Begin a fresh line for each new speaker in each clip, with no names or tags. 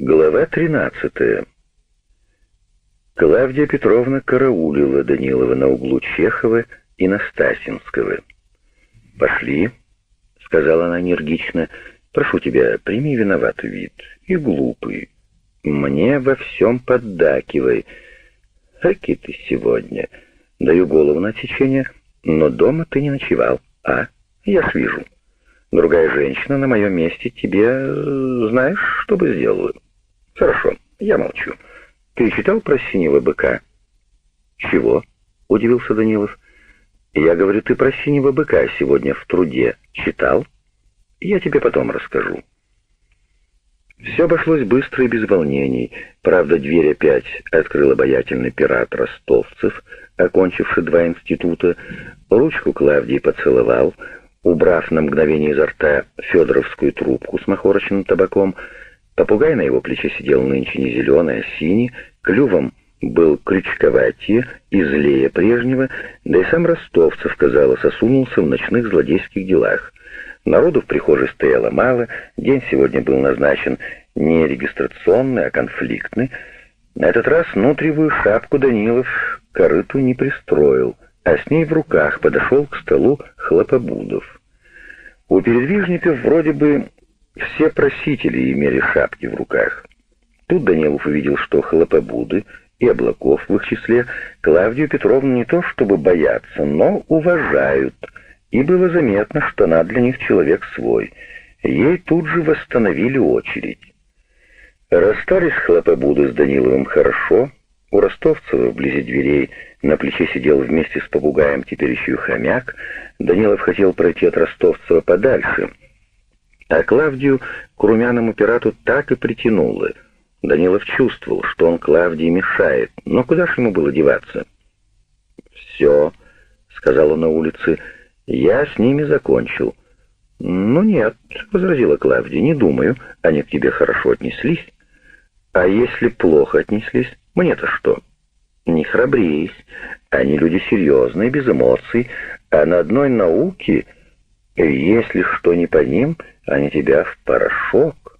Глава 13. Клавдия Петровна караулила Данилова на углу Чехова и Настасинского. «Пошли», — сказала она энергично, — «прошу тебя, прими виноватый вид и глупый. Мне во всем поддакивай. Хаки ты сегодня. Даю голову на течение, но дома ты не ночевал, а? Я ж вижу. Другая женщина на моем месте тебе, знаешь, что бы сделала?» «Хорошо, я молчу. Ты читал про синего быка?» «Чего?» — удивился Данилов. «Я говорю, ты про синего быка сегодня в труде читал? Я тебе потом расскажу». Все обошлось быстро и без волнений. Правда, дверь опять открыл обаятельный пират ростовцев, окончивший два института. Ручку Клавдии поцеловал, убрав на мгновение изо рта федоровскую трубку с махорочным табаком — Попугай на его плече сидел нынче не зеленый, а синий, клювом был крючковатее и злее прежнего, да и сам Ростовцев, казалось, осунулся в ночных злодейских делах. Народу в прихожей стояло мало, день сегодня был назначен не регистрационный, а конфликтный. На этот раз внутревую шапку Данилов корыту не пристроил, а с ней в руках подошел к столу Хлопобудов. У передвижников вроде бы все просители имели шапки в руках. Тут Данилов увидел, что хлопобуды и Облаков в их числе Клавдию Петровну не то чтобы боятся, но уважают, и было заметно, что она для них человек свой. Ей тут же восстановили очередь. Расстались хлопобуды с Даниловым хорошо. У Ростовцева вблизи дверей на плече сидел вместе с попугаем теперь еще хомяк. Данилов хотел пройти от Ростовцева подальше — а Клавдию к румяному пирату так и притянуло. Данилов чувствовал, что он Клавдии мешает, но куда ж ему было деваться? «Все», — сказал он на улице, — «я с ними закончил». «Ну нет», — возразила Клавдия, — «не думаю, они к тебе хорошо отнеслись». «А если плохо отнеслись, мне-то что?» «Не храбрись, они люди серьезные, без эмоций, а на одной науке, если что не по ним, они тебя в порошок.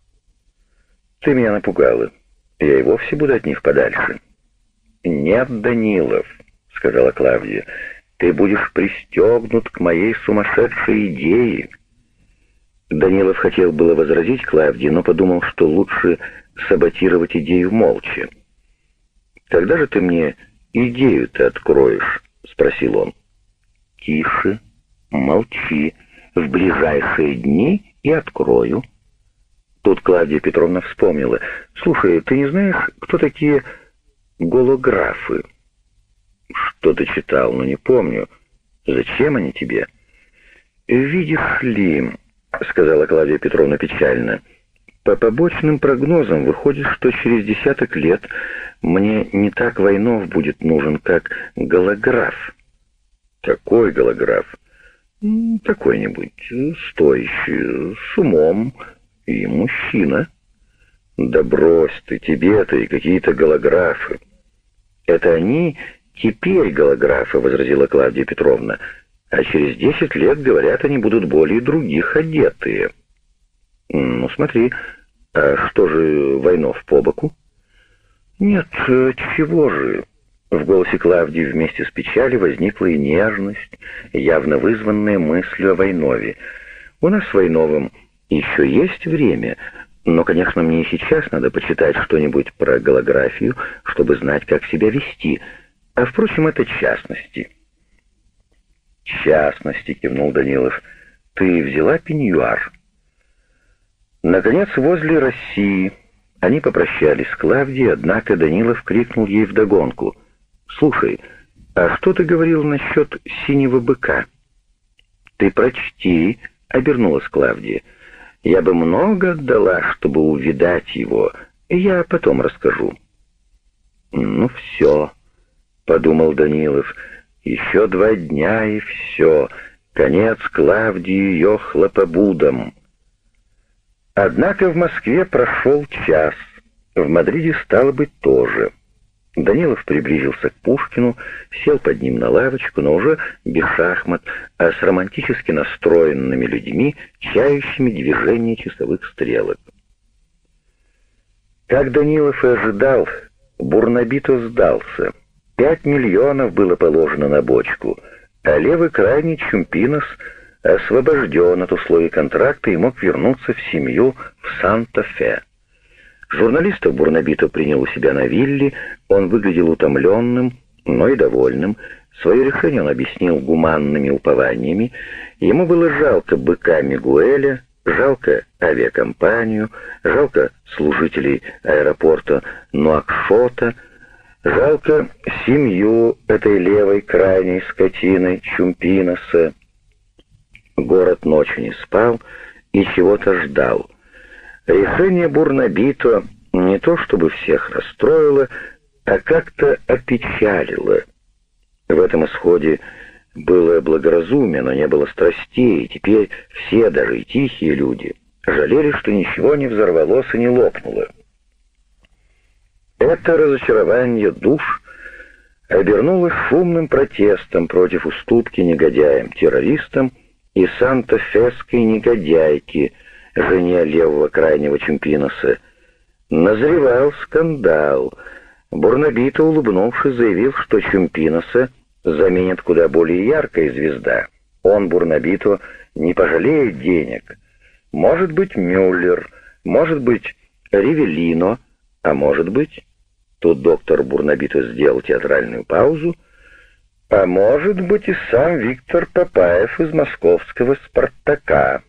Ты меня напугала. Я и вовсе буду от них подальше. Нет, Данилов, сказала Клавдия, ты будешь пристегнут к моей сумасшедшей идее. Данилов хотел было возразить Клавдии, но подумал, что лучше саботировать идею молча. «Когда же ты мне идею-то откроешь?» — спросил он. «Тише, молчи. В ближайшие дни и открою». Тут Клавдия Петровна вспомнила. «Слушай, ты не знаешь, кто такие голографы?» «Что ты читал, но не помню. Зачем они тебе?» «Видишь ли...» — сказала Клавдия Петровна печально. «По побочным прогнозам выходит, что через десяток лет мне не так Войнов будет нужен, как голограф». «Какой голограф?» Какой-нибудь стоящий, с умом и мужчина. Да брось ты, тебе-то и какие-то голографы. Это они теперь голографы, возразила Клавдия Петровна, а через десять лет, говорят, они будут более других одетые. Ну, смотри, а что же Войнов по боку? Нет, чего же... В голосе Клавдии вместе с печалью возникла и нежность, явно вызванная мыслью о Войнове. «У нас с Войновым еще есть время, но, конечно, мне и сейчас надо почитать что-нибудь про голографию, чтобы знать, как себя вести. А, впрочем, это частности». «Частности», — кивнул Данилов. «Ты взяла пеньюар?» Наконец, возле России они попрощались с Клавдией, однако Данилов крикнул ей вдогонку — «Слушай, а что ты говорил насчет синего быка?» «Ты прочти», — обернулась Клавдия. «Я бы много отдала, чтобы увидать его. Я потом расскажу». «Ну все», — подумал Данилов. «Еще два дня и все. Конец Клавдии ее хлопобудом». Однако в Москве прошел час. В Мадриде стало быть тоже. Данилов приблизился к Пушкину, сел под ним на лавочку, но уже без шахмат, а с романтически настроенными людьми, чающими движение часовых стрелок. Как Данилов и ожидал, Бурнабито сдался. Пять миллионов было положено на бочку, а левый крайний Чумпинос освобожден от условий контракта и мог вернуться в семью в Санта-Фе. Журналистов Бурнабито принял у себя на вилле, он выглядел утомленным, но и довольным. Свое решение он объяснил гуманными упованиями. Ему было жалко быка Мигуэля, жалко авиакомпанию, жалко служителей аэропорта Нуакшота, жалко семью этой левой крайней скотины Чумпиноса. Город ночью не спал и чего-то ждал. Решение Бурнабито не то чтобы всех расстроило, а как-то опечалило. В этом исходе было благоразумие, но не было страстей, и теперь все, даже и тихие люди, жалели, что ничего не взорвалось и не лопнуло. Это разочарование душ обернулось шумным протестом против уступки негодяям-террористам и санта-фесской негодяйки, жене левого крайнего чемпиноса. Назревал скандал. Бурнабито, улыбнувшись, заявил, что чемпиноса заменит куда более яркая звезда. Он, Бурнабито, не пожалеет денег. Может быть, Мюллер, может быть, Ривелино, а может быть... Тут доктор Бурнабито сделал театральную паузу. А может быть и сам Виктор Папаев из московского «Спартака».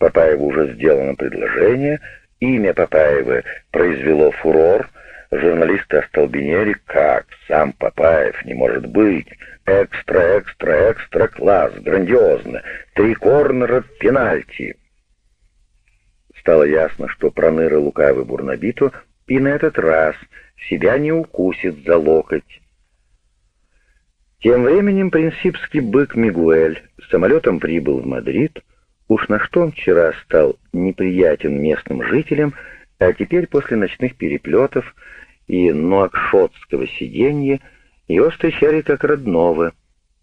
Папаеву уже сделано предложение, имя Папаева произвело фурор — Журналисты остолбенели. Как? Сам Папаев не может быть. Экстра, экстра, экстра класс. Грандиозно. Три корнера, пенальти. Стало ясно, что проныра лукавый Бурнабиту и на этот раз себя не укусит за локоть. Тем временем принципский бык Мигуэль самолетом прибыл в Мадрид. Уж на что он вчера стал неприятен местным жителям, а теперь после ночных переплетов и нуакшотского сиденья его встречали как родного.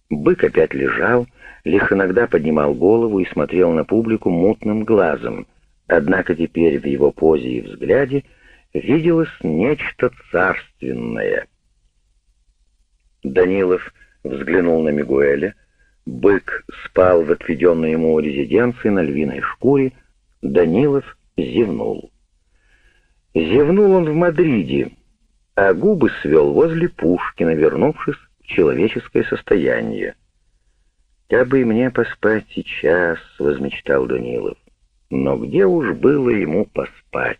Бык опять лежал, лишь иногда поднимал голову и смотрел на публику мутным глазом, однако теперь в его позе и взгляде виделось нечто царственное. Данилов взглянул на Мигуэля. Бык спал в отведенной ему резиденции на львиной шкуре. Данилов зевнул. Зевнул он в Мадриде, а губы свел возле Пушкина, вернувшись в человеческое состояние. «Я бы и мне поспать сейчас», — возмечтал Данилов. Но где уж было ему поспать?